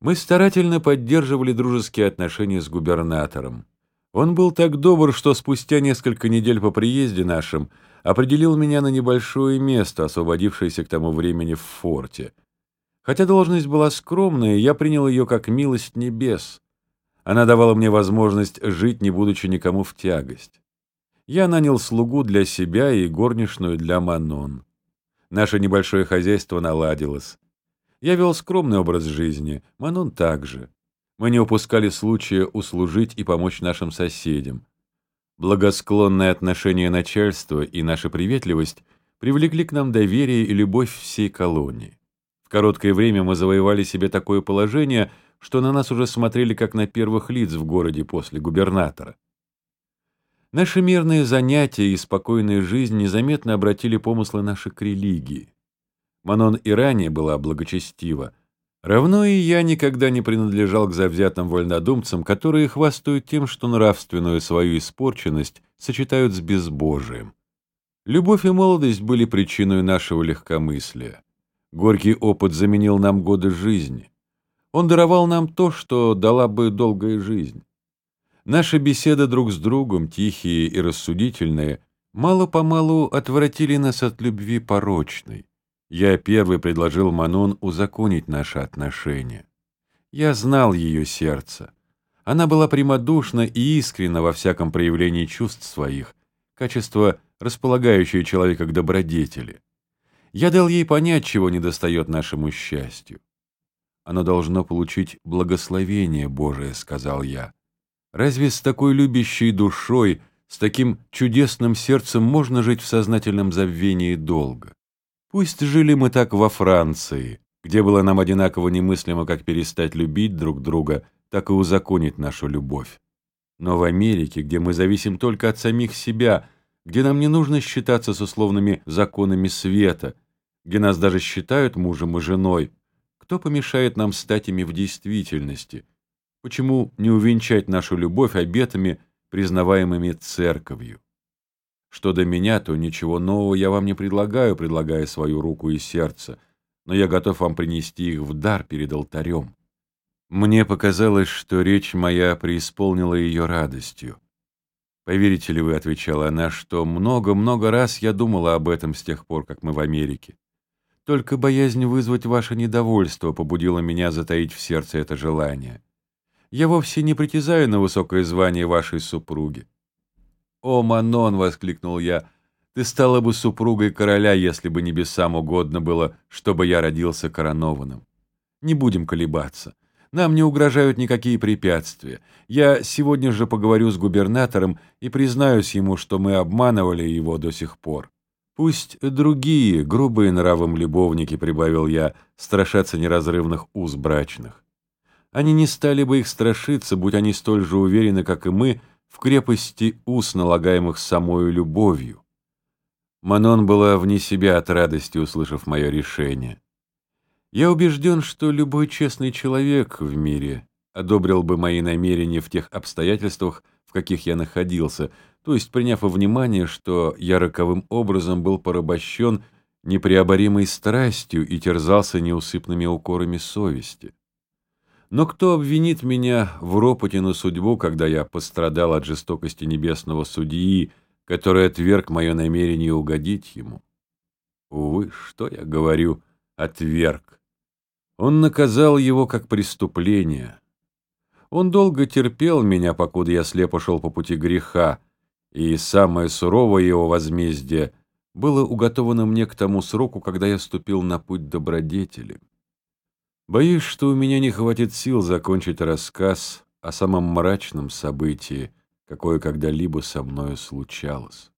Мы старательно поддерживали дружеские отношения с губернатором. Он был так добр, что спустя несколько недель по приезде нашим определил меня на небольшое место, освободившееся к тому времени в форте. Хотя должность была скромная, я принял ее как милость небес. Она давала мне возможность жить, не будучи никому в тягость. Я нанял слугу для себя и горничную для Манон. Наше небольшое хозяйство наладилось. Я вел скромный образ жизни, Манон также. Мы не упускали случая услужить и помочь нашим соседям. Благосклонное отношение начальства и наша приветливость привлекли к нам доверие и любовь всей колонии. В короткое время мы завоевали себе такое положение, что на нас уже смотрели как на первых лиц в городе после губернатора. Наши мирные занятия и спокойная жизнь незаметно обратили помыслы наши к религии. Манон и ранее была благочестива. Равно и я никогда не принадлежал к завзятым вольнодумцам, которые хвастают тем, что нравственную свою испорченность сочетают с безбожием. Любовь и молодость были причиной нашего легкомыслия. Горький опыт заменил нам годы жизни. Он даровал нам то, что дала бы долгая жизнь. Наши беседы друг с другом, тихие и рассудительные, мало-помалу отвратили нас от любви порочной. Я первый предложил Манон узаконить наши отношения. Я знал ее сердце. Она была прямодушна и искренна во всяком проявлении чувств своих, качество, располагающее человека к добродетели. Я дал ей понять, чего недостает нашему счастью. Оно должно получить благословение Божие, сказал я. Разве с такой любящей душой, с таким чудесным сердцем можно жить в сознательном забвении долго? Пусть жили мы так во Франции, где было нам одинаково немыслимо как перестать любить друг друга, так и узаконить нашу любовь. Но в Америке, где мы зависим только от самих себя, где нам не нужно считаться с условными законами света, где нас даже считают мужем и женой, кто помешает нам стать ими в действительности? Почему не увенчать нашу любовь обетами, признаваемыми церковью? Что до меня, то ничего нового я вам не предлагаю, предлагая свою руку и сердце, но я готов вам принести их в дар перед алтарем. Мне показалось, что речь моя преисполнила ее радостью. «Поверите ли вы, — отвечала она, — что много-много раз я думала об этом с тех пор, как мы в Америке. Только боязнь вызвать ваше недовольство побудила меня затаить в сердце это желание. Я вовсе не притязаю на высокое звание вашей супруги. «О, Манон!» — воскликнул я. «Ты стала бы супругой короля, если бы небесам угодно было, чтобы я родился коронованным. Не будем колебаться. Нам не угрожают никакие препятствия. Я сегодня же поговорю с губернатором и признаюсь ему, что мы обманывали его до сих пор. Пусть другие, грубые нравом любовники, прибавил я, страшатся неразрывных уз брачных. Они не стали бы их страшиться, будь они столь же уверены, как и мы, в крепости уз, налагаемых самою любовью. Манон была вне себя от радости, услышав мое решение. Я убежден, что любой честный человек в мире одобрил бы мои намерения в тех обстоятельствах, в каких я находился, то есть приняв во внимание, что я роковым образом был порабощен непреоборимой страстью и терзался неусыпными укорами совести. Но кто обвинит меня в ропоте на судьбу, когда я пострадал от жестокости небесного судьи, который отверг мое намерение угодить ему? Увы, что я говорю, отверг. Он наказал его как преступление. Он долго терпел меня, покуда я слепо шел по пути греха, и самое суровое его возмездие было уготовано мне к тому сроку, когда я ступил на путь добродетели. Боюсь, что у меня не хватит сил закончить рассказ о самом мрачном событии, какое когда-либо со мною случалось.